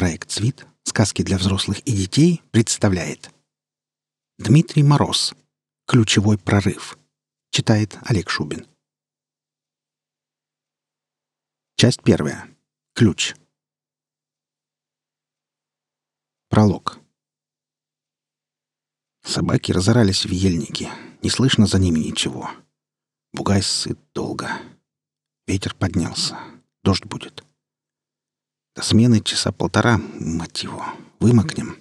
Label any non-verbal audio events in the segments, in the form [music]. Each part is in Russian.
Проект «Свит. Сказки для взрослых и детей» представляет Дмитрий Мороз. Ключевой прорыв. Читает Олег Шубин. Часть первая. Ключ. Пролог. Собаки разорались в ельнике. Не слышно за ними ничего. Бугай сыт долго. Ветер поднялся. Дождь будет. До смены часа полтора, мать его, вымокнем.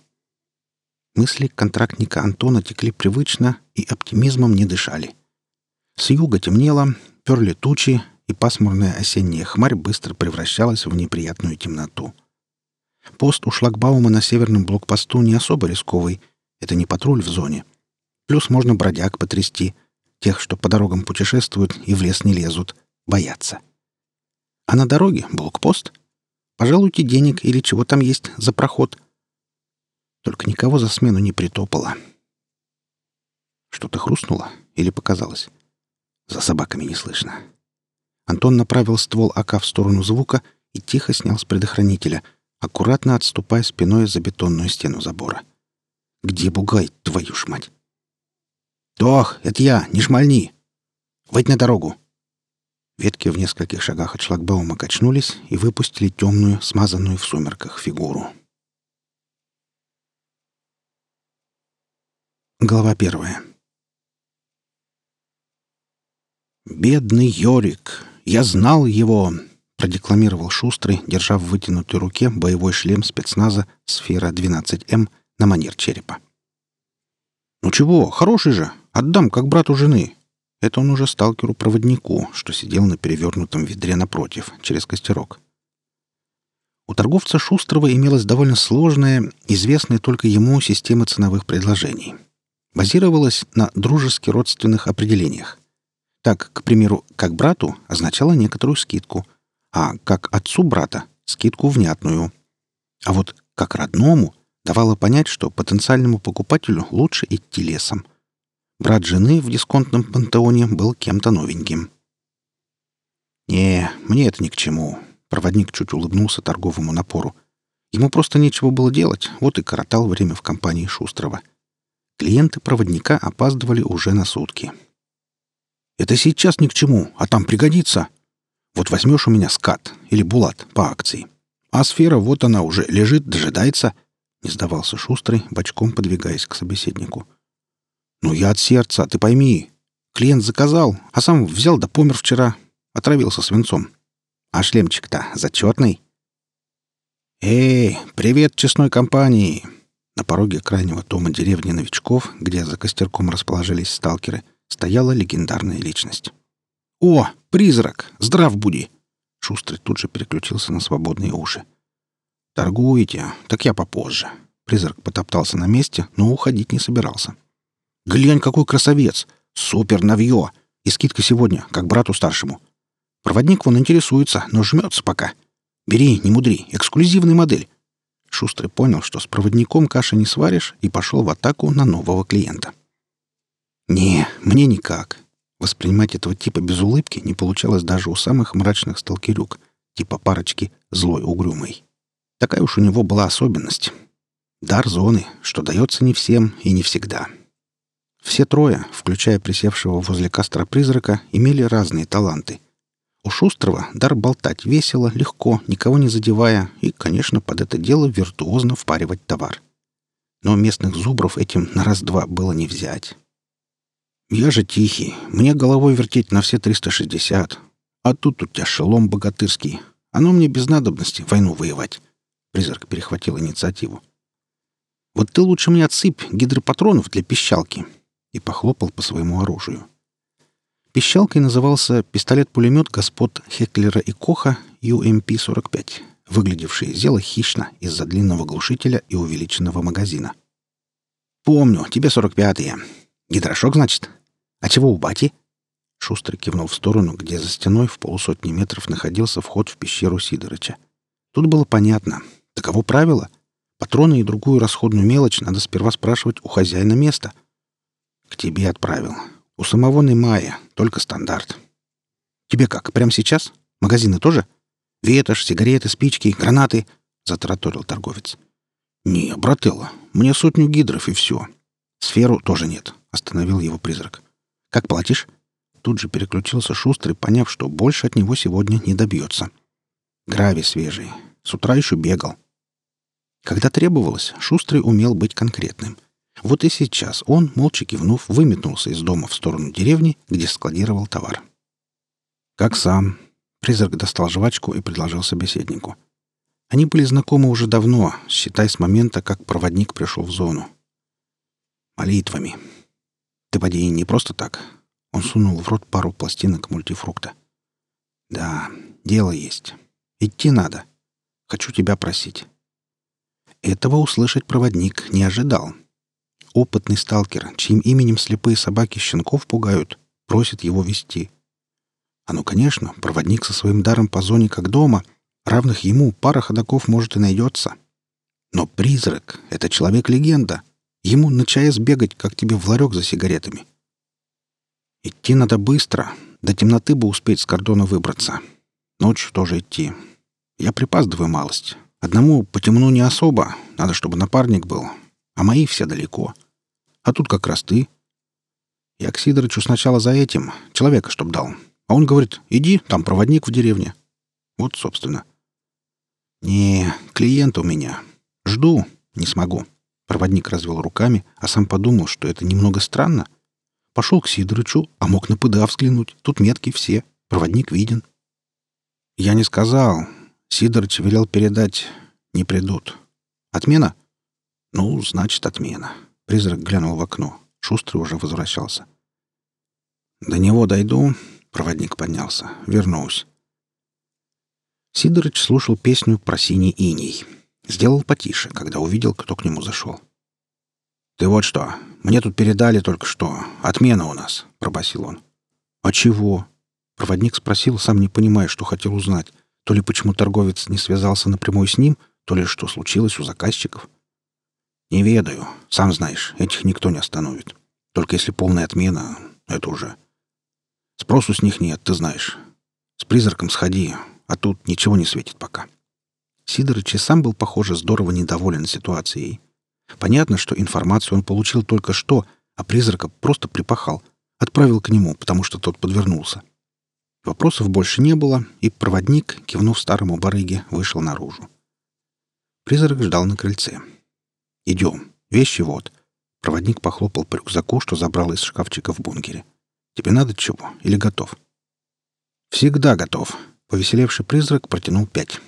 Мысли контрактника Антона текли привычно и оптимизмом не дышали. С юга темнело, перли тучи, и пасмурная осенняя хмарь быстро превращалась в неприятную темноту. Пост у шлагбаума на северном блокпосту не особо рисковый. Это не патруль в зоне. Плюс можно бродяг потрясти. Тех, что по дорогам путешествуют и в лес не лезут, боятся. А на дороге блокпост. Пожалуйте денег или чего там есть за проход. Только никого за смену не притопало. Что-то хрустнуло или показалось? За собаками не слышно. Антон направил ствол АК в сторону звука и тихо снял с предохранителя, аккуратно отступая спиной за бетонную стену забора. «Где бугай, твою ж мать?» «Тох, это я, не шмальни! Выйдь на дорогу!» Ветки в нескольких шагах от шлагбаума качнулись и выпустили темную, смазанную в сумерках фигуру. Глава первая. «Бедный Йорик! Я знал его!» — продекламировал Шустрый, держа в вытянутой руке боевой шлем спецназа «Сфера 12М» на манер черепа. «Ну чего, хороший же! Отдам, как брату жены!» Это он уже сталкеру-проводнику, что сидел на перевернутом ведре напротив, через костерок. У торговца Шустрого имелась довольно сложная, известная только ему система ценовых предложений. Базировалась на дружески родственных определениях. Так, к примеру, «как брату» означало некоторую скидку, а «как отцу брата» — скидку внятную. А вот «как родному» давало понять, что потенциальному покупателю лучше идти лесом — Брат жены в дисконтном пантеоне был кем-то новеньким. «Не, мне это ни к чему», — проводник чуть улыбнулся торговому напору. Ему просто нечего было делать, вот и коротал время в компании Шустрова. Клиенты проводника опаздывали уже на сутки. «Это сейчас ни к чему, а там пригодится. Вот возьмешь у меня скат или булат по акции. А сфера вот она уже лежит, дожидается», — не сдавался Шустрый, бочком подвигаясь к собеседнику. — «Ну, я от сердца, ты пойми. Клиент заказал, а сам взял да помер вчера. Отравился свинцом. А шлемчик-то зачетный». «Эй, привет честной компании!» На пороге крайнего дома деревни новичков, где за костерком расположились сталкеры, стояла легендарная личность. «О, призрак! Здрав буди!» Шустрый тут же переключился на свободные уши. «Торгуете? Так я попозже». Призрак потоптался на месте, но уходить не собирался. Глянь, какой красавец! Супер навье! И скидка сегодня, как брату старшему. Проводник вон интересуется, но жмется пока. Бери, не мудри, эксклюзивная модель. Шустрый понял, что с проводником каши не сваришь, и пошел в атаку на нового клиента. «Не, мне никак». Воспринимать этого типа без улыбки не получалось даже у самых мрачных сталкерюк, типа парочки злой угрюмой. Такая уж у него была особенность. Дар зоны, что дается не всем и не всегда. Все трое, включая присевшего возле костра призрака, имели разные таланты. У Шустрого дар болтать весело, легко, никого не задевая, и, конечно, под это дело виртуозно впаривать товар. Но местных зубров этим на раз-два было не взять. «Я же тихий, мне головой вертеть на все 360. А тут у тебя шелом богатырский. Оно мне без надобности войну воевать». Призрак перехватил инициативу. «Вот ты лучше мне отсыпь гидропатронов для пищалки и похлопал по своему оружию. Пищалкой назывался пистолет-пулемет господ Хеклера и Коха UMP-45, выглядевший зело хищно из-за длинного глушителя и увеличенного магазина. «Помню, тебе 45-е. Гидрошок, значит? А чего у бати?» Шустрый кивнул в сторону, где за стеной в полусотни метров находился вход в пещеру Сидорыча. Тут было понятно. Таково правило. Патроны и другую расходную мелочь надо сперва спрашивать у хозяина места — к тебе отправил. У самого Немая, только стандарт. Тебе как, прямо сейчас? Магазины тоже? Ветошь, сигареты, спички, гранаты. затараторил торговец. «Не, брателло, мне сотню гидров и все. Сферу тоже нет», — остановил его призрак. «Как платишь?» Тут же переключился Шустрый, поняв, что больше от него сегодня не добьется. «Грави свежий. С утра еще бегал». Когда требовалось, Шустрый умел быть конкретным. Вот и сейчас он, молча кивнув, выметнулся из дома в сторону деревни, где складировал товар. «Как сам?» Призрак достал жвачку и предложил собеседнику. Они были знакомы уже давно, считай с момента, как проводник пришел в зону. «Молитвами. Ты, поди, не просто так». Он сунул в рот пару пластинок мультифрукта. «Да, дело есть. Идти надо. Хочу тебя просить». Этого услышать проводник не ожидал. Опытный сталкер, чьим именем слепые собаки щенков пугают, просит его вести. А ну, конечно, проводник со своим даром по зоне как дома, равных ему пара ходаков может и найдется. Но призрак — это человек-легенда. Ему на ЧАЭС бегать, как тебе в ларек за сигаретами. Идти надо быстро, до темноты бы успеть с кордона выбраться. Ночью тоже идти. Я припаздываю малость. Одному по темну не особо, надо, чтобы напарник был, а мои все далеко. А тут как раз ты. Я к Сидорычу сначала за этим, человека чтоб дал, а он говорит, иди, там проводник в деревне. Вот, собственно. Не, клиент у меня. Жду, не смогу. Проводник развел руками, а сам подумал, что это немного странно. Пошел к Сидорычу, а мог на ПДА взглянуть. Тут метки все. Проводник виден. Я не сказал. Сидорыч велел передать. Не придут. Отмена? Ну, значит, отмена. Призрак глянул в окно. Шустрый уже возвращался. До него дойду, Проводник поднялся. Вернусь. Сидорыч слушал песню про синий иней. Сделал потише, когда увидел, кто к нему зашел. «Ты вот что, мне тут передали только что. Отмена у нас», — пробасил он. «А чего?» Проводник спросил, сам не понимая, что хотел узнать. То ли почему торговец не связался напрямую с ним, то ли что случилось у заказчиков. «Не ведаю. Сам знаешь, этих никто не остановит. Только если полная отмена, это уже...» Спросу с них нет, ты знаешь. С призраком сходи, а тут ничего не светит пока. Сидорыч и сам был, похоже, здорово недоволен ситуацией. Понятно, что информацию он получил только что, а призрака просто припахал. Отправил к нему, потому что тот подвернулся. Вопросов больше не было, и проводник, кивнув старому барыге, вышел наружу. Призрак ждал на крыльце. «Идем. Вещи вот». Проводник похлопал по рюкзаку, что забрал из шкафчика в бункере. Тебе надо чего? Или готов?» «Всегда готов». Повеселевший призрак протянул пять.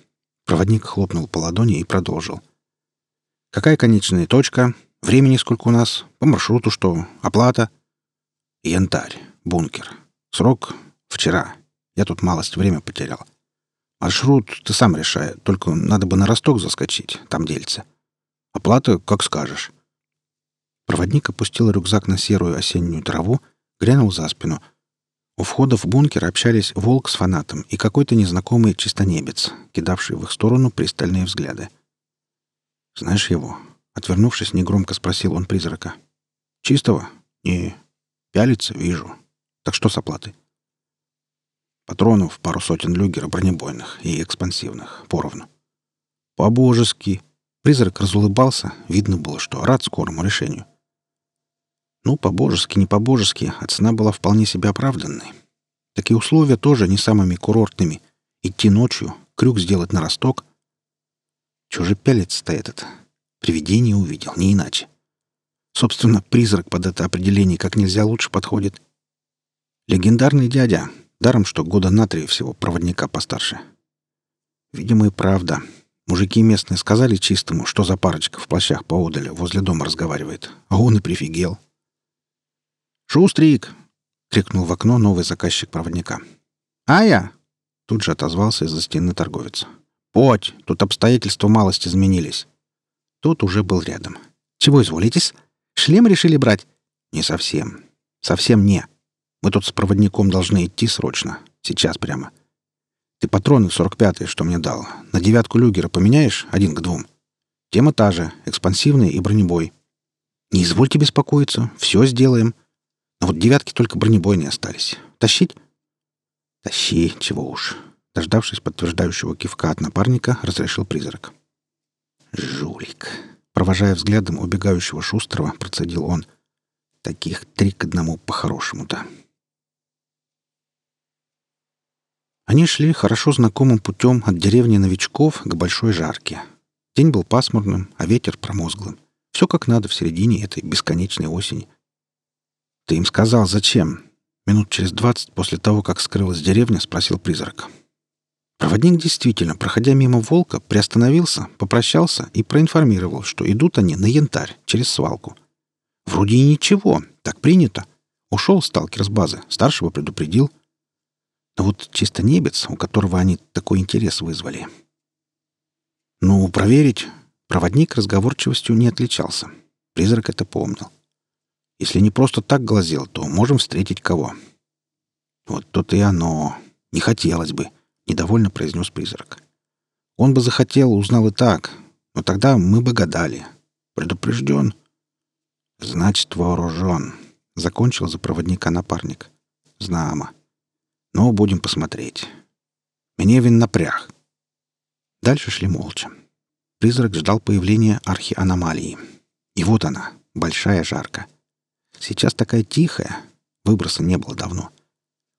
Проводник хлопнул по ладони и продолжил. «Какая конечная точка? Времени сколько у нас? По маршруту что? Оплата?» «Янтарь. Бункер. Срок? Вчера. Я тут малость время потерял. Маршрут ты сам решай, только надо бы на Росток заскочить, там дельце. Оплата, как скажешь». Проводник опустил рюкзак на серую осеннюю траву глянул за спину. У входа в бункер общались волк с фанатом и какой-то незнакомый чистонебец, кидавший в их сторону пристальные взгляды. «Знаешь его?» Отвернувшись, негромко спросил он призрака. «Чистого? Не. Пялится? Вижу. Так что с оплатой?» «Патронов пару сотен люгера бронебойных и экспансивных. Поровну». «По-божески!» Призрак разулыбался. Видно было, что рад скорому решению. Ну, по-божески, не по-божески, а цена была вполне себе оправданной. Такие условия тоже не самыми курортными. Идти ночью, крюк сделать на росток. Же пялится-то этот? Привидение увидел, не иначе. Собственно, призрак под это определение как нельзя лучше подходит. Легендарный дядя, даром что года на три всего проводника постарше. Видимо, и правда. Мужики местные сказали чистому, что за парочка в плащах поодаль возле дома разговаривает, а он и прифигел. «Шустрик!» — крикнул в окно новый заказчик проводника. «А я!» — тут же отозвался из-за стены торговец. «Подь! Тут обстоятельства малость изменились». Тот уже был рядом. «Чего изволитесь? Шлем решили брать?» «Не совсем. Совсем не. Мы тут с проводником должны идти срочно. Сейчас прямо. Ты патроны 45-е, что мне дал, на девятку люгера поменяешь один к двум. Тема та же, экспансивный и бронебой. Не извольте беспокоиться, все сделаем. А вот девятки только бронебойные остались. Тащить? Тащи, чего уж. Дождавшись подтверждающего кивка от напарника, разрешил призрак. Жулик. Провожая взглядом убегающего Шустрого, процедил он. Таких три к одному по-хорошему-то. Они шли хорошо знакомым путем от деревни новичков к Большой Жарке. День был пасмурным, а ветер промозглым. Все как надо в середине этой бесконечной осени. «Ты им сказал, зачем?» Минут через двадцать после того, как скрылась деревня, спросил призрак. Проводник действительно, проходя мимо волка, приостановился, попрощался и проинформировал, что идут они на янтарь, через свалку. Вроде и ничего, так принято. Ушел сталкер с базы, старшего предупредил. Но вот чисто небец, у которого они такой интерес вызвали. Ну, проверить. Проводник разговорчивостью не отличался. Призрак это помнил. Если не просто так глазел, то можем встретить кого. Вот тут и оно. Не хотелось бы, — недовольно произнес призрак. Он бы захотел, узнал и так. Но тогда мы бы гадали. Предупрежден. Значит, вооружен. Закончил за проводника напарник. Знамо. Но будем посмотреть. Меневин напряг. Дальше шли молча. Призрак ждал появления архианомалии. И вот она, большая жарка. Сейчас такая тихая. Выброса не было давно.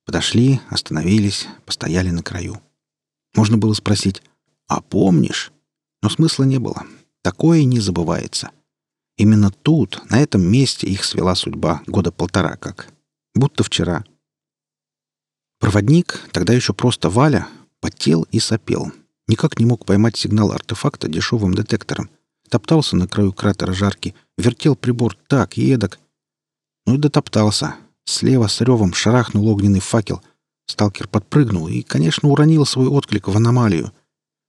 Подошли, остановились, постояли на краю. Можно было спросить «А помнишь?» Но смысла не было. Такое не забывается. Именно тут, на этом месте их свела судьба года полтора как. Будто вчера. Проводник, тогда еще просто Валя, потел и сопел. Никак не мог поймать сигнал артефакта дешевым детектором. Топтался на краю кратера жарки, вертел прибор так и эдак, ну и дотоптался. Слева с ревом шарахнул огненный факел. Сталкер подпрыгнул и, конечно, уронил свой отклик в аномалию.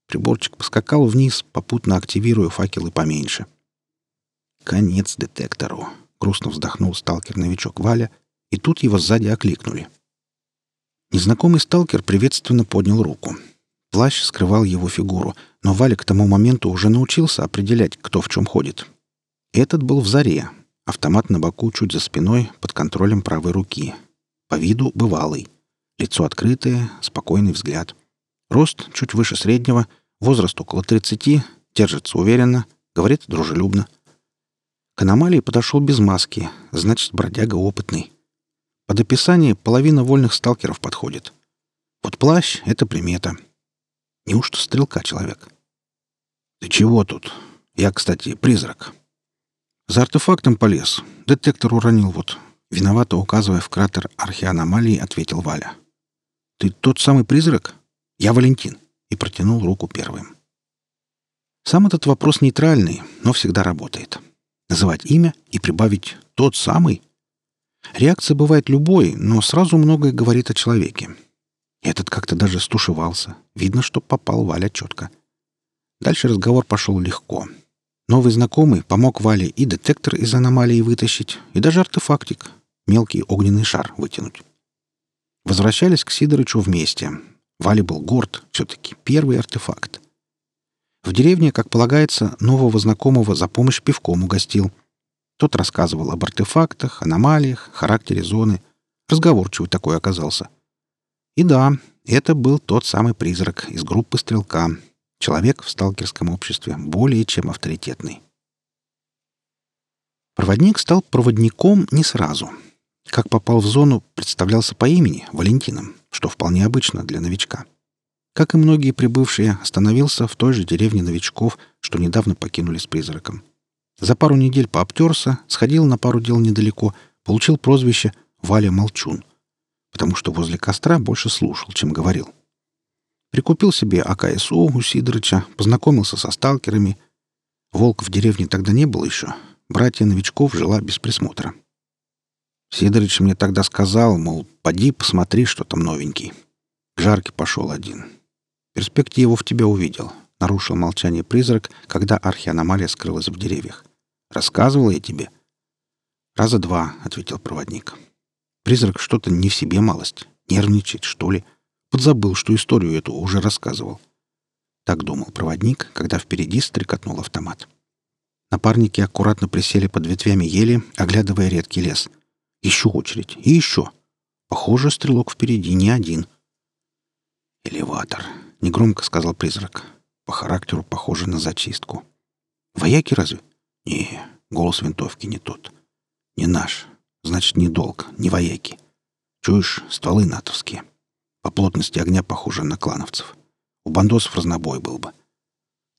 Приборчик поскакал вниз, попутно активируя факелы поменьше. «Конец детектору», — грустно вздохнул сталкер-новичок Валя, и тут его сзади окликнули. Незнакомый сталкер приветственно поднял руку. Плащ скрывал его фигуру, но Валя к тому моменту уже научился определять, кто в чем ходит. Этот был в заре, Автомат на боку чуть за спиной, под контролем правой руки. По виду бывалый. Лицо открытое, спокойный взгляд. Рост чуть выше среднего, возраст около 30, держится уверенно, говорит дружелюбно. К аномалии подошел без маски, значит, бродяга опытный. Под описание половина вольных сталкеров подходит. Вот плащ — это примета. Неужто стрелка человек? «Ты чего тут? Я, кстати, призрак», за артефактом полез. Детектор уронил вот. Виновато указывая в кратер археаномалии, ответил Валя. «Ты тот самый призрак?» «Я Валентин», и протянул руку первым. Сам этот вопрос нейтральный, но всегда работает. Называть имя и прибавить «тот самый» Реакция бывает любой, но сразу многое говорит о человеке. Этот как-то даже стушевался. Видно, что попал Валя четко. Дальше разговор пошел легко. Новый знакомый помог Вале и детектор из аномалии вытащить, и даже артефактик — мелкий огненный шар вытянуть. Возвращались к Сидорычу вместе. Вале был горд, все-таки первый артефакт. В деревне, как полагается, нового знакомого за помощь пивком угостил. Тот рассказывал об артефактах, аномалиях, характере зоны. Разговорчивый такой оказался. И да, это был тот самый призрак из группы «Стрелка», Человек в сталкерском обществе более чем авторитетный. Проводник стал проводником не сразу. Как попал в зону, представлялся по имени Валентином, что вполне обычно для новичка. Как и многие прибывшие, остановился в той же деревне новичков, что недавно покинули с призраком. За пару недель пообтерся, сходил на пару дел недалеко, получил прозвище «Валя Молчун», потому что возле костра больше слушал, чем говорил. Прикупил себе АКСУ у Сидорыча, познакомился со сталкерами. Волк в деревне тогда не было еще. Братья новичков жила без присмотра. Сидорыч мне тогда сказал, мол, поди посмотри, что там новенький. К жарке пошел один. Перспективу в тебя увидел. Нарушил молчание призрак, когда архианомалия скрылась в деревьях. Рассказывал я тебе. Раза два, ответил проводник. Призрак что-то не в себе малость. Нервничает, что ли? Подзабыл, что историю эту уже рассказывал. Так думал проводник, когда впереди стрекотнул автомат. Напарники аккуратно присели под ветвями ели, оглядывая редкий лес. Еще очередь. И еще. Похоже, стрелок впереди не один. «Элеватор», — негромко сказал призрак. По характеру похоже на зачистку. Вояки разве? Не, голос винтовки не тот. Не наш. Значит, не долг, не вояки. Чуешь, стволы натовские. По плотности огня похоже на клановцев. У бандосов разнобой был бы.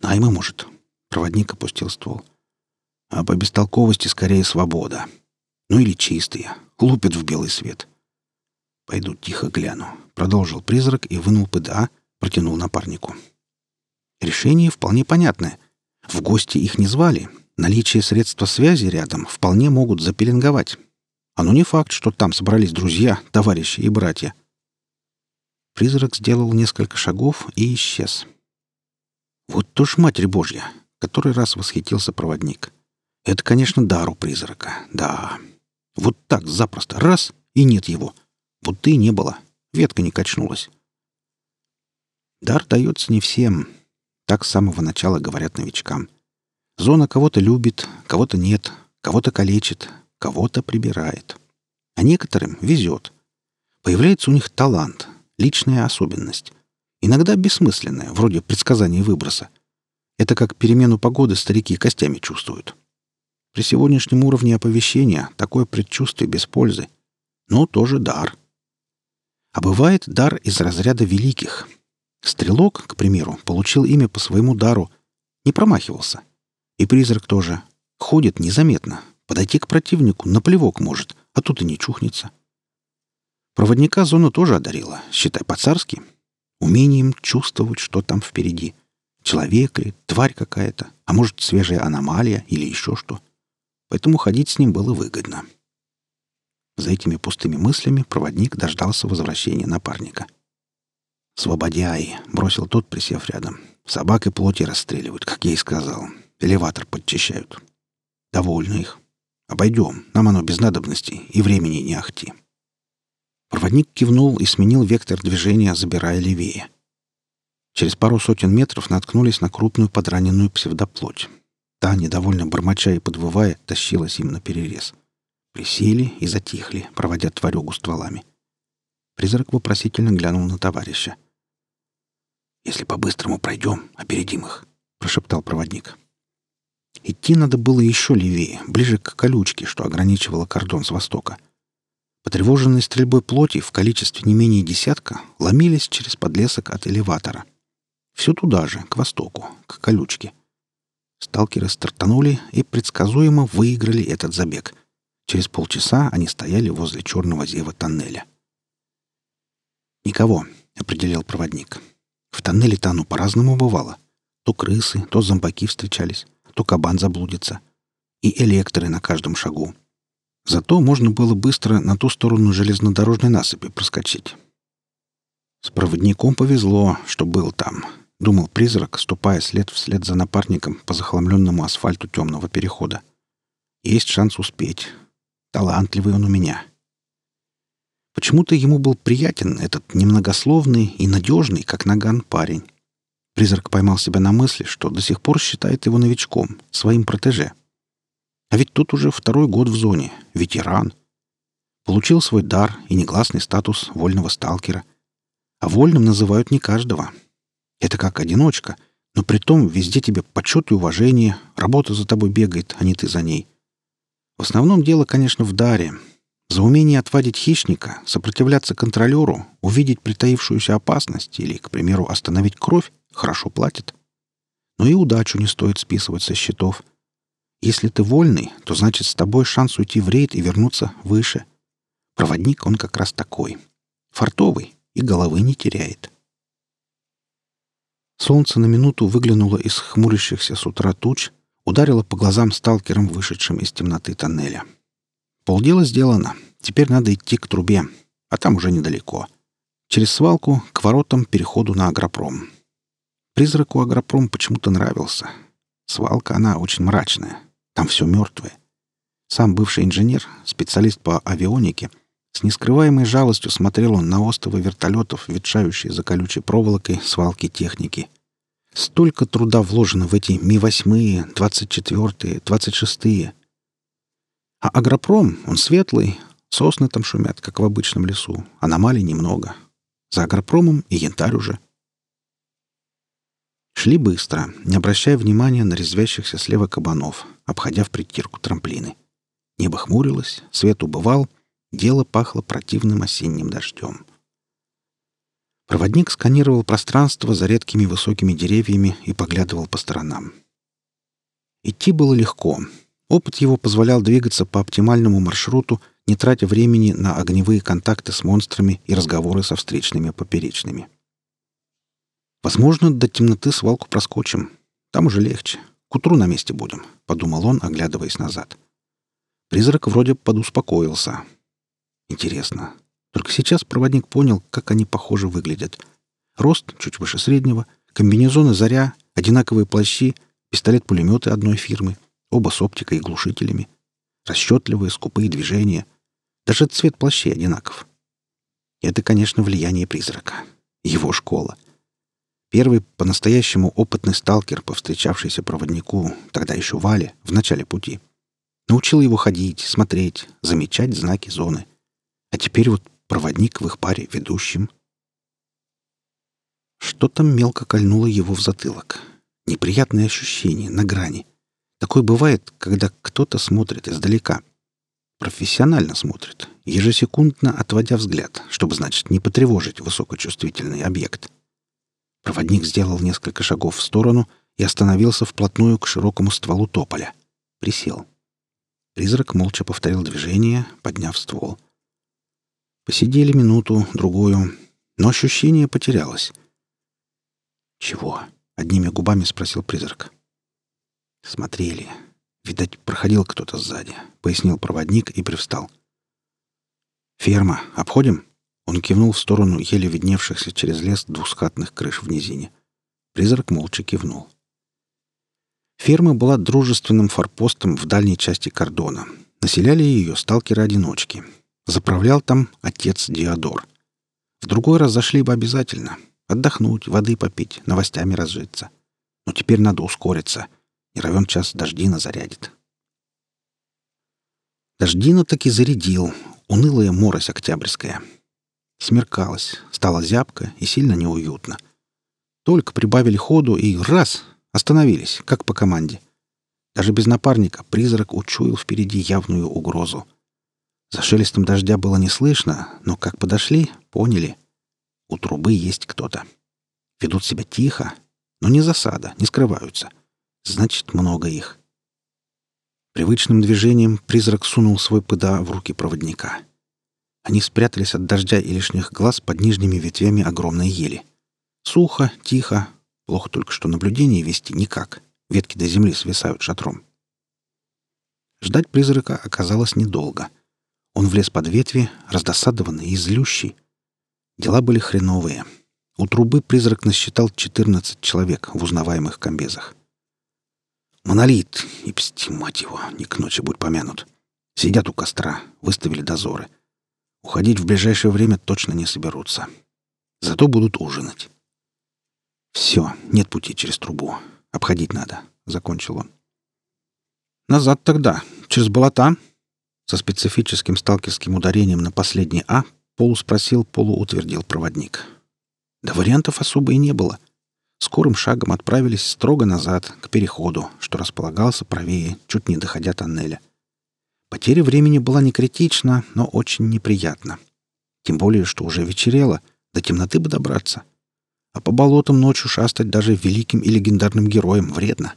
Наймы, может. Проводник опустил ствол. А по бестолковости скорее свобода. Ну или чистые. Лупят в белый свет. Пойду тихо гляну. Продолжил призрак и вынул ПДА, протянул напарнику. Решение вполне понятное. В гости их не звали. Наличие средства связи рядом вполне могут запеленговать. Оно не факт, что там собрались друзья, товарищи и братья. Призрак сделал несколько шагов и исчез. Вот то ж Матерь Божья, который раз восхитился проводник. Это, конечно, дар у призрака, да. Вот так запросто, раз, и нет его. Вот и не было, ветка не качнулась. Дар дается не всем. Так с самого начала говорят новичкам. Зона кого-то любит, кого-то нет, кого-то калечит, кого-то прибирает. А некоторым везет. Появляется у них талант, личная особенность. Иногда бессмысленная, вроде предсказания выброса. Это как перемену погоды старики костями чувствуют. При сегодняшнем уровне оповещения такое предчувствие без пользы. Но тоже дар. А бывает дар из разряда великих. Стрелок, к примеру, получил имя по своему дару. Не промахивался. И призрак тоже. Ходит незаметно. Подойти к противнику наплевок может, а тут и не чухнется. Проводника зона тоже одарила, считай по-царски. Умением чувствовать, что там впереди. Человек ли, тварь какая-то, а может, свежая аномалия или еще что. Поэтому ходить с ним было выгодно. За этими пустыми мыслями проводник дождался возвращения напарника. «Свободяи!» — бросил тот, присев рядом. «Собак и плоти расстреливают, как я и сказал. Элеватор подчищают. Довольно их. Обойдем, нам оно без надобности и времени не ахти». Проводник кивнул и сменил вектор движения, забирая левее. Через пару сотен метров наткнулись на крупную подраненную псевдоплоть. Та, недовольно бормоча и подвывая, тащилась им на перерез. Присели и затихли, проводя тварюгу стволами. Призрак вопросительно глянул на товарища. «Если по-быстрому пройдем, опередим их», — прошептал проводник. Идти надо было еще левее, ближе к колючке, что ограничивало кордон с востока. Потревоженные стрельбой плоти в количестве не менее десятка ломились через подлесок от элеватора. Все туда же, к востоку, к колючке. Сталкеры стартанули и предсказуемо выиграли этот забег. Через полчаса они стояли возле черного зева тоннеля. «Никого», — определил проводник. «В тоннеле-то оно по-разному бывало. То крысы, то зомбаки встречались, то кабан заблудится. И электры на каждом шагу. Зато можно было быстро на ту сторону железнодорожной насыпи проскочить. С проводником повезло, что был там, думал призрак, ступая след вслед за напарником по захламленному асфальту темного перехода. Есть шанс успеть. Талантливый он у меня. Почему-то ему был приятен этот немногословный и надежный, как наган, парень. Призрак поймал себя на мысли, что до сих пор считает его новичком, своим протеже — а ведь тут уже второй год в зоне, ветеран. Получил свой дар и негласный статус вольного сталкера. А вольным называют не каждого. Это как одиночка, но при том везде тебе почет и уважение, работа за тобой бегает, а не ты за ней. В основном дело, конечно, в даре. За умение отвадить хищника, сопротивляться контролеру, увидеть притаившуюся опасность или, к примеру, остановить кровь хорошо платят. Но и удачу не стоит списывать со счетов — если ты вольный, то значит с тобой шанс уйти в рейд и вернуться выше. Проводник он как раз такой. Фартовый и головы не теряет. Солнце на минуту выглянуло из хмурящихся с утра туч, ударило по глазам сталкерам, вышедшим из темноты тоннеля. Полдела сделано. Теперь надо идти к трубе, а там уже недалеко. Через свалку к воротам переходу на агропром. Призраку агропром почему-то нравился. Свалка, она очень мрачная. Там все мертвое. Сам бывший инженер, специалист по авионике, с нескрываемой жалостью смотрел он на остовы вертолетов, ветшающие за колючей проволокой свалки техники. Столько труда вложено в эти Ми-8, 24-е, 26-е. А агропром, он светлый, сосны там шумят, как в обычном лесу, аномалий немного. За агропромом и янтарь уже. Шли быстро, не обращая внимания на резвящихся слева кабанов, обходя в притирку трамплины. Небо хмурилось, свет убывал, дело пахло противным осенним дождем. Проводник сканировал пространство за редкими высокими деревьями и поглядывал по сторонам. Идти было легко. Опыт его позволял двигаться по оптимальному маршруту, не тратя времени на огневые контакты с монстрами и разговоры со встречными поперечными. Возможно, до темноты свалку проскочим. Там уже легче. К утру на месте будем, — подумал он, оглядываясь назад. Призрак вроде подуспокоился. Интересно. Только сейчас проводник понял, как они похоже выглядят. Рост чуть выше среднего, комбинезоны «Заря», одинаковые плащи, пистолет-пулеметы одной фирмы, оба с оптикой и глушителями. Расчетливые, скупые движения. Даже цвет плащей одинаков. Это, конечно, влияние призрака. Его школа. Первый по-настоящему опытный сталкер, повстречавшийся проводнику, тогда еще Вале, в начале пути. Научил его ходить, смотреть, замечать знаки зоны. А теперь вот проводник в их паре ведущим. Что-то мелко кольнуло его в затылок. Неприятное ощущение на грани. Такое бывает, когда кто-то смотрит издалека. Профессионально смотрит, ежесекундно отводя взгляд, чтобы, значит, не потревожить высокочувствительный объект. Проводник сделал несколько шагов в сторону и остановился вплотную к широкому стволу тополя. Присел. Призрак молча повторил движение, подняв ствол. Посидели минуту, другую, но ощущение потерялось. «Чего?» — одними губами спросил призрак. «Смотрели. Видать, проходил кто-то сзади», — пояснил проводник и привстал. «Ферма. Обходим?» Он кивнул в сторону еле видневшихся через лес двускатных крыш в низине. Призрак молча кивнул. Ферма была дружественным форпостом в дальней части кордона. Населяли ее сталкеры-одиночки. Заправлял там отец Диодор. В другой раз зашли бы обязательно. Отдохнуть, воды попить, новостями разжиться. Но теперь надо ускориться. Не равен час дождина зарядит. Дождина таки зарядил. Унылая морось октябрьская. Смеркалось, стало зябко и сильно неуютно. Только прибавили ходу и раз — остановились, как по команде. Даже без напарника призрак учуял впереди явную угрозу. За шелестом дождя было не слышно, но как подошли, поняли. У трубы есть кто-то. Ведут себя тихо, но не засада, не скрываются. Значит, много их. Привычным движением призрак сунул свой ПДА в руки проводника — они спрятались от дождя и лишних глаз под нижними ветвями огромной ели. Сухо, тихо. Плохо только, что наблюдение вести никак. Ветки до земли свисают шатром. Ждать призрака оказалось недолго. Он влез под ветви, раздосадованный и злющий. Дела были хреновые. У трубы призрак насчитал 14 человек в узнаваемых комбезах. Монолит, и псти, мать его, не к ночи будь помянут. Сидят у костра, выставили дозоры — Уходить в ближайшее время точно не соберутся. Зато будут ужинать. «Все, нет пути через трубу. Обходить надо», — закончил он. «Назад тогда, через болота?» Со специфическим сталкерским ударением на последний «а» полуспросил, полуутвердил проводник. Да вариантов особо и не было. Скорым шагом отправились строго назад, к переходу, что располагался правее, чуть не доходя тоннеля. Потеря времени была не критична, но очень неприятна. Тем более, что уже вечерело, до темноты бы добраться. А по болотам ночью шастать даже великим и легендарным героям вредно.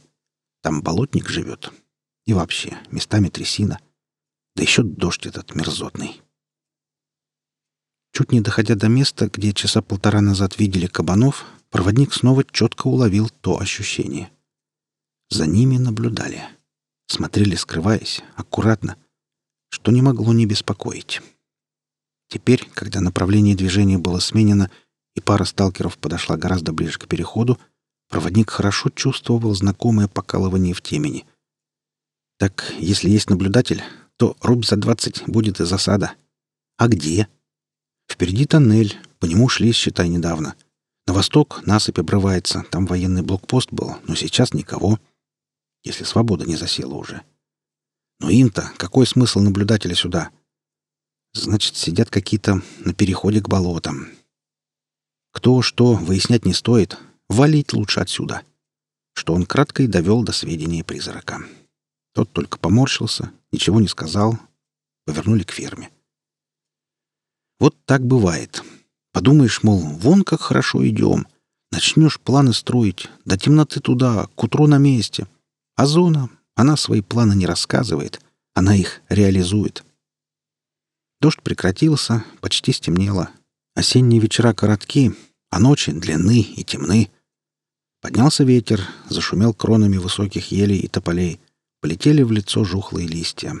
Там болотник живет. И вообще, местами трясина. Да еще дождь этот мерзотный. Чуть не доходя до места, где часа полтора назад видели кабанов, проводник снова четко уловил то ощущение. За ними наблюдали. Смотрели, скрываясь, аккуратно — что не могло не беспокоить. Теперь, когда направление движения было сменено и пара сталкеров подошла гораздо ближе к переходу, проводник хорошо чувствовал знакомое покалывание в темени. Так, если есть наблюдатель, то рубь за двадцать будет и засада. А где? Впереди тоннель, по нему шли, считай, недавно. На восток насыпь обрывается, там военный блокпост был, но сейчас никого. Если свобода не засела уже. — но им-то какой смысл наблюдателя сюда? Значит, сидят какие-то на переходе к болотам. Кто что, выяснять не стоит. Валить лучше отсюда. Что он кратко и довел до сведения призрака. Тот только поморщился, ничего не сказал. Повернули к ферме. Вот так бывает. Подумаешь, мол, вон как хорошо идем. Начнешь планы строить, до темноты туда, к утру на месте. А зона, она свои планы не рассказывает, она их реализует. Дождь прекратился, почти стемнело. Осенние вечера коротки, а ночи длинны и темны. Поднялся ветер, зашумел кронами высоких елей и тополей. Полетели в лицо жухлые листья.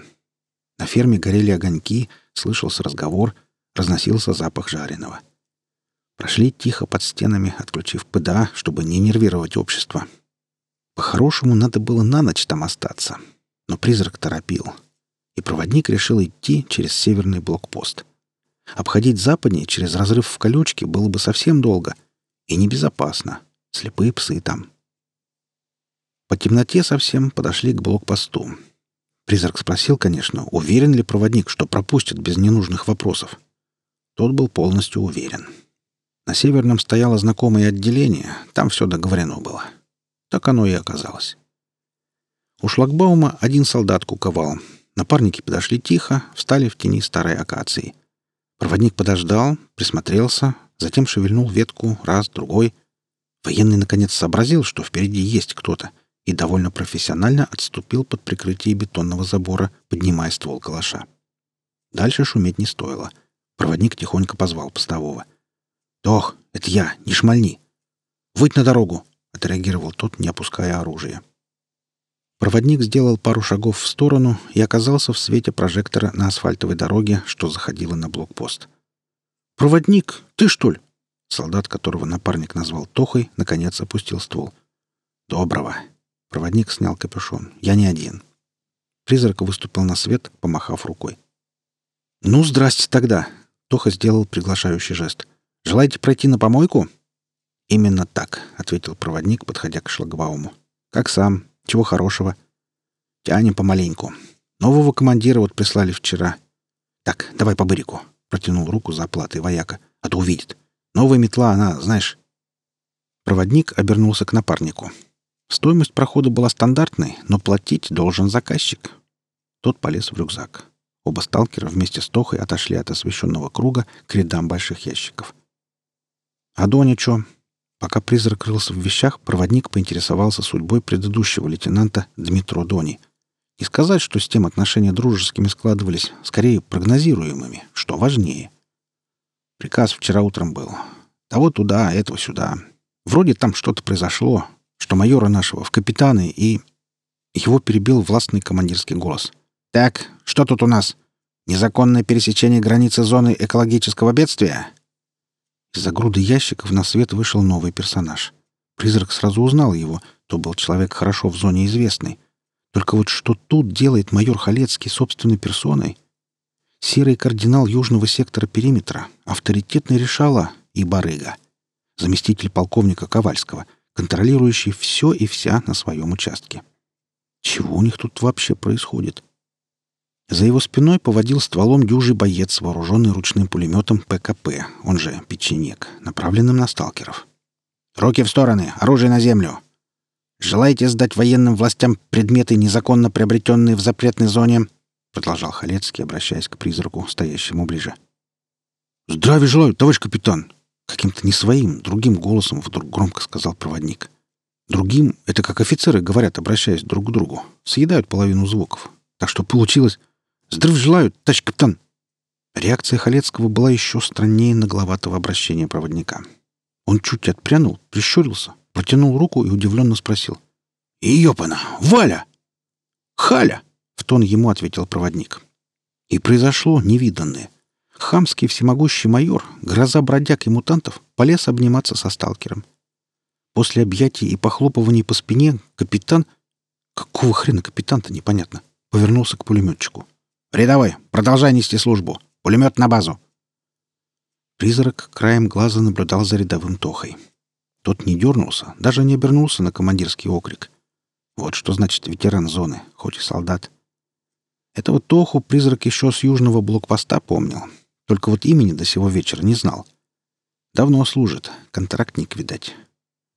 На ферме горели огоньки, слышался разговор, разносился запах жареного. Прошли тихо под стенами, отключив ПДА, чтобы не нервировать общество. По-хорошему, надо было на ночь там остаться. Но призрак торопил. И проводник решил идти через северный блокпост. Обходить западнее через разрыв в колючке было бы совсем долго и небезопасно. Слепые псы там. По темноте совсем подошли к блокпосту. Призрак спросил, конечно, уверен ли проводник, что пропустит без ненужных вопросов. Тот был полностью уверен. На Северном стояло знакомое отделение, там все договорено было. Так оно и оказалось. У шлагбаума один солдат куковал. Напарники подошли тихо, встали в тени старой акации. Проводник подождал, присмотрелся, затем шевельнул ветку раз, другой. Военный наконец сообразил, что впереди есть кто-то, и довольно профессионально отступил под прикрытие бетонного забора, поднимая ствол калаша. Дальше шуметь не стоило. Проводник тихонько позвал постового — «Тох, это я, не шмальни!» «Выйдь на дорогу!» — отреагировал тот, не опуская оружие. Проводник сделал пару шагов в сторону и оказался в свете прожектора на асфальтовой дороге, что заходило на блокпост. «Проводник, ты что ли?» Солдат, которого напарник назвал Тохой, наконец опустил ствол. «Доброго!» Проводник снял капюшон. «Я не один». Призрак выступил на свет, помахав рукой. «Ну, здрасте тогда!» Тоха сделал приглашающий жест. Желаете пройти на помойку?» «Именно так», — ответил проводник, подходя к шлагбауму. «Как сам? Чего хорошего?» «Тянем помаленьку. Нового командира вот прислали вчера». «Так, давай по бырику», — протянул руку за оплатой вояка. «А то увидит. Новая метла, она, знаешь...» Проводник обернулся к напарнику. Стоимость прохода была стандартной, но платить должен заказчик. Тот полез в рюкзак. Оба сталкера вместе с Тохой отошли от освещенного круга к рядам больших ящиков. А Доня чё? Пока призрак рылся в вещах, проводник поинтересовался судьбой предыдущего лейтенанта Дмитро Дони. Не сказать, что с тем отношения дружескими складывались, скорее прогнозируемыми, что важнее. Приказ вчера утром был. Того туда, этого сюда. Вроде там что-то произошло, что майора нашего в капитаны и... Его перебил властный командирский голос. «Так, что тут у нас? Незаконное пересечение границы зоны экологического бедствия? Из-за груды ящиков на свет вышел новый персонаж. Призрак сразу узнал его. То был человек хорошо в зоне известный. Только вот что тут делает майор Халецкий собственной персоной? Серый кардинал южного сектора периметра, авторитетный решала и барыга. Заместитель полковника Ковальского, контролирующий все и вся на своем участке. Чего у них тут вообще происходит? За его спиной поводил стволом дюжий боец, вооруженный ручным пулеметом ПКП, он же печенек, направленным на сталкеров. «Руки в стороны! Оружие на землю!» «Желаете сдать военным властям предметы, незаконно приобретенные в запретной зоне?» — продолжал Халецкий, обращаясь к призраку, стоящему ближе. «Здравия желаю, товарищ капитан!» Каким-то не своим, другим голосом вдруг громко сказал проводник. Другим — это как офицеры говорят, обращаясь друг к другу. Съедают половину звуков. Так что получилось Здрав желаю, товарищ капитан!» Реакция Халецкого была еще страннее нагловатого обращения проводника. Он чуть отпрянул, прищурился, протянул руку и удивленно спросил. «Ёпана! Валя!» «Халя!» — в тон ему ответил проводник. И произошло невиданное. Хамский всемогущий майор, гроза бродяг и мутантов, полез обниматься со сталкером. После объятий и похлопываний по спине капитан... Какого хрена капитан-то непонятно? Повернулся к пулеметчику. «Рядовой, продолжай нести службу. Пулемет на базу». Призрак краем глаза наблюдал за рядовым Тохой. Тот не дернулся, даже не обернулся на командирский окрик. Вот что значит ветеран зоны, хоть и солдат. Этого Тоху призрак еще с южного блокпоста помнил. Только вот имени до сего вечера не знал. Давно служит, контрактник, видать.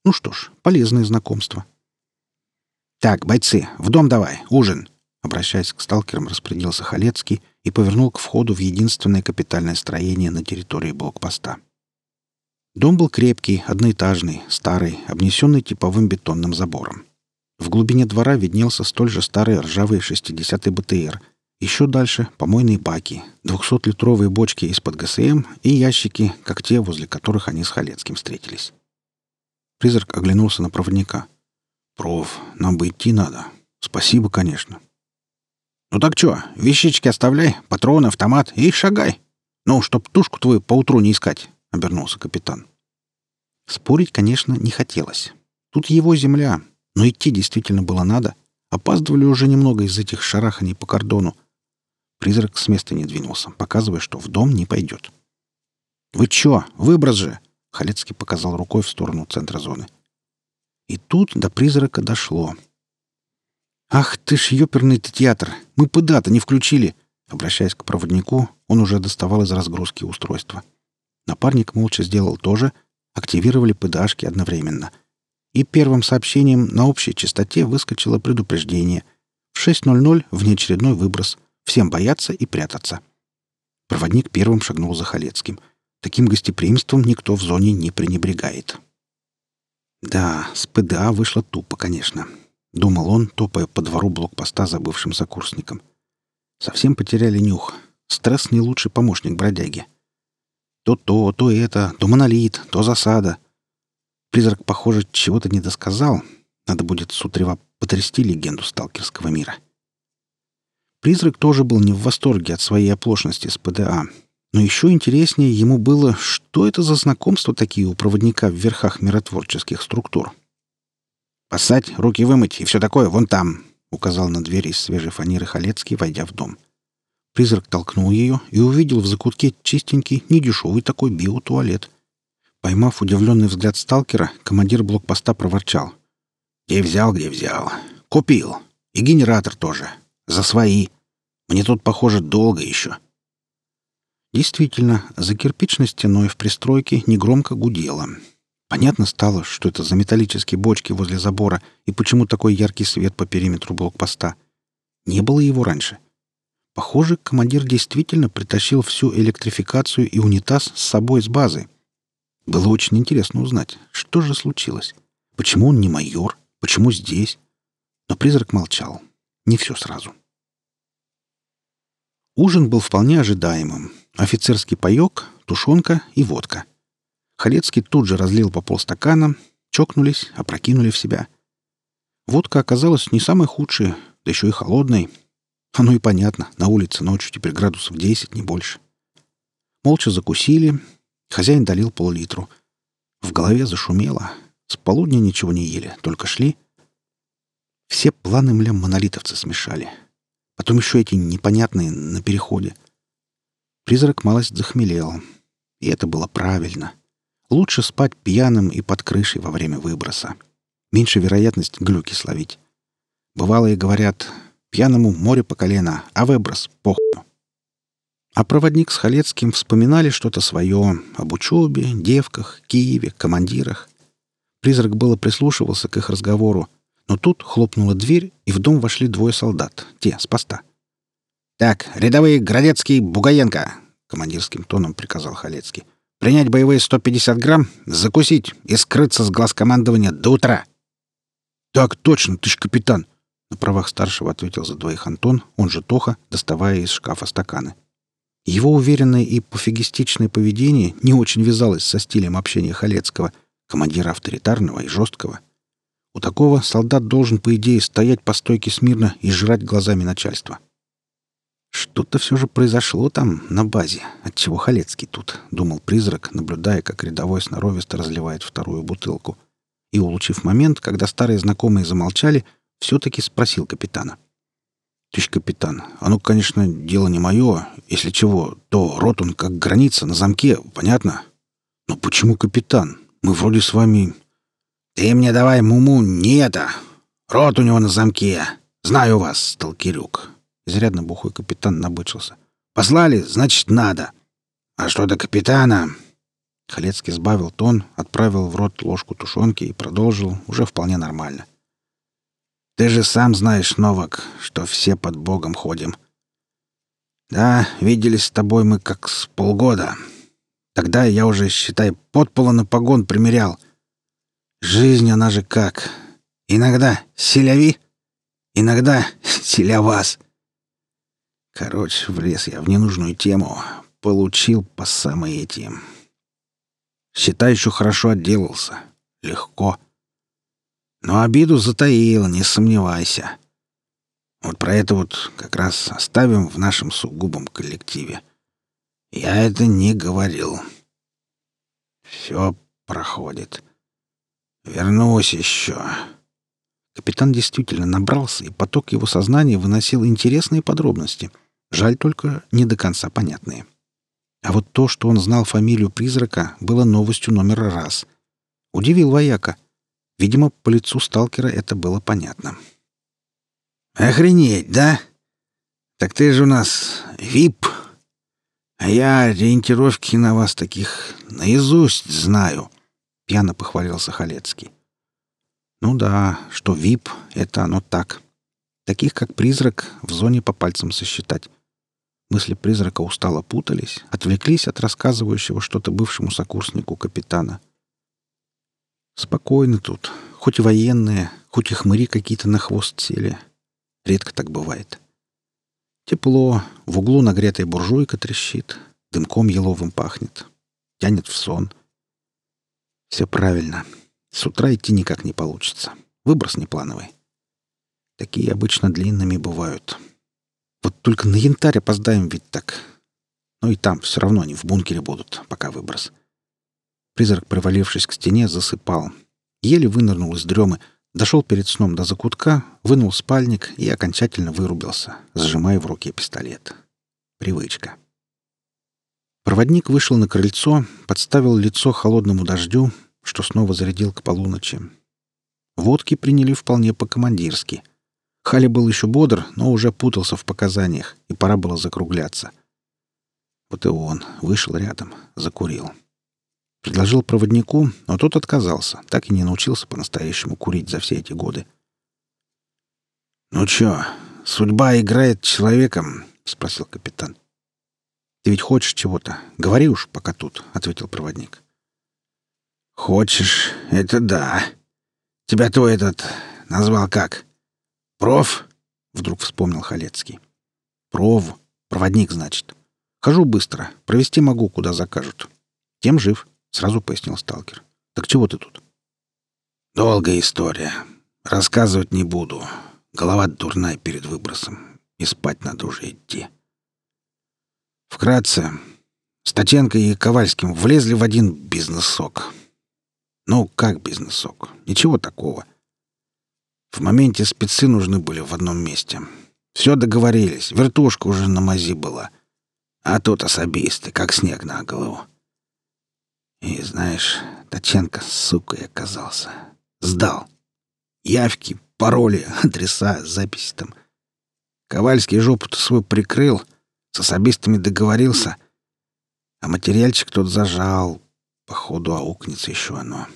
Ну что ж, полезное знакомство. «Так, бойцы, в дом давай, ужин!» Обращаясь к сталкерам, распорядился Халецкий и повернул к входу в единственное капитальное строение на территории блокпоста. Дом был крепкий, одноэтажный, старый, обнесенный типовым бетонным забором. В глубине двора виднелся столь же старый ржавый 60-й БТР. Еще дальше — помойные баки, 200-литровые бочки из-под ГСМ и ящики, как те, возле которых они с Халецким встретились. Призрак оглянулся на проводника. «Проф, нам бы идти надо. Спасибо, конечно». «Ну так что, вещички оставляй, патроны, автомат и шагай. Ну, чтоб тушку твою поутру не искать. — обернулся капитан. Спорить, конечно, не хотелось. Тут его земля, но идти действительно было надо. Опаздывали уже немного из этих шараханий по кордону. Призрак с места не двинулся, показывая, что в дом не пойдет. «Вы чё? Выброс же!» — Халецкий показал рукой в сторону центра зоны. И тут до призрака дошло. «Ах ты ж ёперный театр! Мы ПДА-то не включили!» Обращаясь к проводнику, он уже доставал из разгрузки устройства. Напарник молча сделал то же, активировали ПДАшки одновременно. И первым сообщением на общей частоте выскочило предупреждение. В 6.00 внеочередной выброс. Всем бояться и прятаться. Проводник первым шагнул за Халецким. Таким гостеприимством никто в зоне не пренебрегает. Да, с ПДА вышло тупо, конечно. Думал он, топая по двору блокпоста за бывшим сокурсником. Совсем потеряли нюх. Стресс не лучший помощник бродяги. То то, то это, то монолит, то засада. Призрак, похоже, чего-то не досказал. Надо будет с утрева потрясти легенду сталкерского мира. Призрак тоже был не в восторге от своей оплошности с ПДА. Но еще интереснее ему было, что это за знакомства такие у проводника в верхах миротворческих структур. «Поссать, руки вымыть и все такое вон там», — указал на дверь из свежей фанеры Халецкий, войдя в дом. — Призрак толкнул ее и увидел в закутке чистенький, недешевый такой биотуалет. Поймав удивленный взгляд сталкера, командир блокпоста проворчал. «Где взял, где взял. Купил. И генератор тоже. За свои. Мне тут, похоже, долго еще». Действительно, за кирпичной стеной в пристройке негромко гудело. Понятно стало, что это за металлические бочки возле забора и почему такой яркий свет по периметру блокпоста. Не было его раньше — Похоже, командир действительно притащил всю электрификацию и унитаз с собой с базы. Было очень интересно узнать, что же случилось. Почему он не майор? Почему здесь? Но призрак молчал. Не все сразу. Ужин был вполне ожидаемым. Офицерский паек, тушенка и водка. Халецкий тут же разлил по полстакана, чокнулись, опрокинули в себя. Водка оказалась не самой худшей, да еще и холодной, оно и понятно. На улице ночью теперь градусов 10, не больше. Молча закусили. Хозяин долил пол-литру. В голове зашумело. С полудня ничего не ели, только шли. Все планы мля монолитовцы смешали. Потом еще эти непонятные на переходе. Призрак малость захмелел. И это было правильно. Лучше спать пьяным и под крышей во время выброса. Меньше вероятность глюки словить. Бывалые говорят, Пьяному море по колено, а выброс — похуй. А проводник с Халецким вспоминали что-то свое об учебе, девках, Киеве, командирах. Призрак было прислушивался к их разговору, но тут хлопнула дверь, и в дом вошли двое солдат, те, с поста. «Так, рядовые Градецкий, Бугаенко!» — командирским тоном приказал Халецкий. «Принять боевые 150 грамм, закусить и скрыться с глаз командования до утра!» «Так точно, товарищ капитан!» На правах старшего ответил за двоих Антон, он же Тоха, доставая из шкафа стаканы. Его уверенное и пофигистичное поведение не очень вязалось со стилем общения Халецкого, командира авторитарного и жесткого. У такого солдат должен, по идее, стоять по стойке смирно и жрать глазами начальства. «Что-то все же произошло там, на базе, отчего Халецкий тут», — думал призрак, наблюдая, как рядовой сноровисто разливает вторую бутылку. И, улучив момент, когда старые знакомые замолчали, — все-таки спросил капитана. «Товарищ капитан, оно, конечно, дело не мое. Если чего, то рот он как граница на замке, понятно? Но почему капитан? Мы вроде с вами...» «Ты мне давай, Муму, не это! Рот у него на замке! Знаю вас, сталкерюк!» Изрядно бухой капитан набычился. «Послали, значит, надо. А что до капитана? Халецкий сбавил тон, отправил в рот ложку тушенки и продолжил уже вполне нормально. «Ты же сам знаешь, Новак, что все под Богом ходим. Да, виделись с тобой мы как с полгода. Тогда я уже, считай, подпола на погон примерял. Жизнь, она же как. Иногда селяви, иногда [laughs] селя вас. Короче, влез я в ненужную тему. Получил по самой эти... Считай, еще хорошо отделался. Легко. Но обиду затаил, не сомневайся. Вот про это вот как раз оставим в нашем сугубом коллективе. Я это не говорил. Все проходит. Вернусь еще. Капитан действительно набрался, и поток его сознания выносил интересные подробности. Жаль только не до конца понятные. А вот то, что он знал фамилию призрака, было новостью номер раз. Удивил вояка. Видимо, по лицу сталкера это было понятно. «Охренеть, да? Так ты же у нас вип. А я ориентировки на вас таких наизусть знаю», — пьяно похвалился Халецкий. «Ну да, что вип — это оно так. Таких, как призрак, в зоне по пальцам сосчитать. Мысли призрака устало путались, отвлеклись от рассказывающего что-то бывшему сокурснику капитана. Спокойно тут. Хоть и военные, хоть и хмыри какие-то на хвост сели. Редко так бывает. Тепло, в углу нагретая буржуйка трещит, дымком еловым пахнет. Тянет в сон. Все правильно. С утра идти никак не получится. Выброс неплановый. Такие обычно длинными бывают. — вот только на янтарь опоздаем ведь так. Ну и там все равно они в бункере будут, пока выброс. Призрак, привалившись к стене, засыпал. Еле вынырнул из дремы, дошел перед сном до закутка, вынул спальник и окончательно вырубился, сжимая в руке пистолет. Привычка. Проводник вышел на крыльцо, подставил лицо холодному дождю, что снова зарядил к полуночи. Водки приняли вполне по-командирски — Хали был еще бодр, но уже путался в показаниях, и пора было закругляться. Вот и он вышел рядом, закурил. Предложил проводнику, но тот отказался, так и не научился по-настоящему курить за все эти годы. «Ну чё, судьба играет человеком?» — спросил капитан. «Ты ведь хочешь чего-то? Говори уж, пока тут», — ответил проводник. «Хочешь? Это да. Тебя твой этот назвал как?» «Проф?» — вдруг вспомнил Халецкий. «Пров. Проводник, значит. Хожу быстро. Провести могу, куда закажут. Тем жив», — сразу пояснил сталкер. «Так чего ты тут?» «Долгая история. Рассказывать не буду. Голова дурная перед выбросом. И спать надо уже идти». Вкратце, Статенко и Ковальским влезли в один бизнес-сок. Ну, как бизнес-сок? Ничего такого. В моменте спецы нужны были в одном месте. Все договорились, вертушка уже на мази была. А тут особисты, как снег на голову. И, знаешь, Таченко, сука, и оказался. Сдал. Явки, пароли, [laughs] адреса, записи там. Ковальский жопу-то свой прикрыл, с особистами договорился, а материальчик тот зажал. Походу, аукнется еще оно.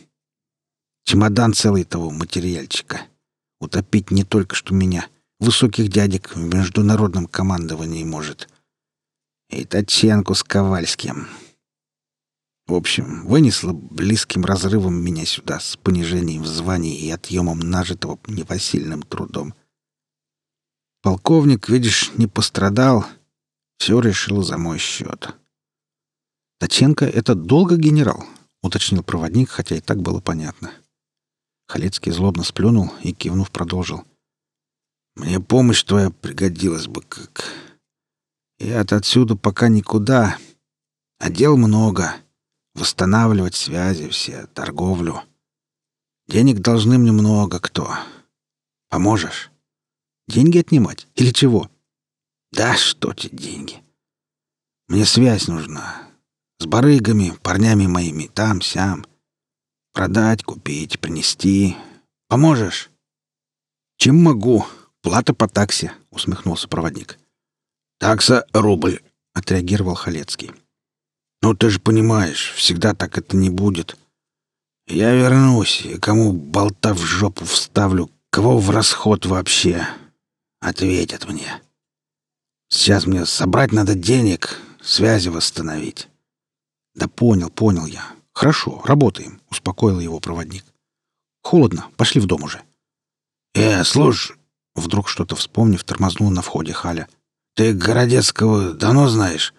Чемодан целый того материальчика — Утопить не только что меня, высоких дядек в международном командовании может. И Татьянку с Ковальским. В общем, вынесло близким разрывом меня сюда с понижением в звании и отъемом нажитого непосильным трудом. Полковник, видишь, не пострадал, все решил за мой счет. «Таченко — это долго генерал?» — уточнил проводник, хотя и так было понятно. — Халецкий злобно сплюнул и, кивнув, продолжил. «Мне помощь твоя пригодилась бы как... Я-то отсюда пока никуда, а дел много. Восстанавливать связи все, торговлю. Денег должны мне много кто. Поможешь? Деньги отнимать? Или чего? Да что те деньги? Мне связь нужна. С барыгами, парнями моими, там-сям. Продать, купить, принести. Поможешь? Чем могу? Плата по таксе, усмехнулся проводник. Такса — рубль, отреагировал Халецкий. Ну, ты же понимаешь, всегда так это не будет. Я вернусь, и кому болта в жопу вставлю, кого в расход вообще, ответят мне. Сейчас мне собрать надо денег, связи восстановить. Да понял, понял я. Хорошо, работаем, успокоил его проводник. Холодно, пошли в дом уже. Э, слушай, вдруг что-то вспомнив, тормознул на входе Халя. Ты Городецкого давно знаешь?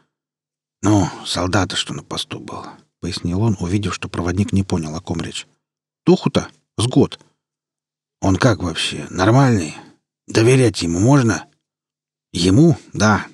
Ну, солдата, что на посту был, пояснил он, увидев, что проводник не понял, о ком речь. Туху-то с год. Он как вообще? Нормальный? Доверять ему можно? Ему? Да.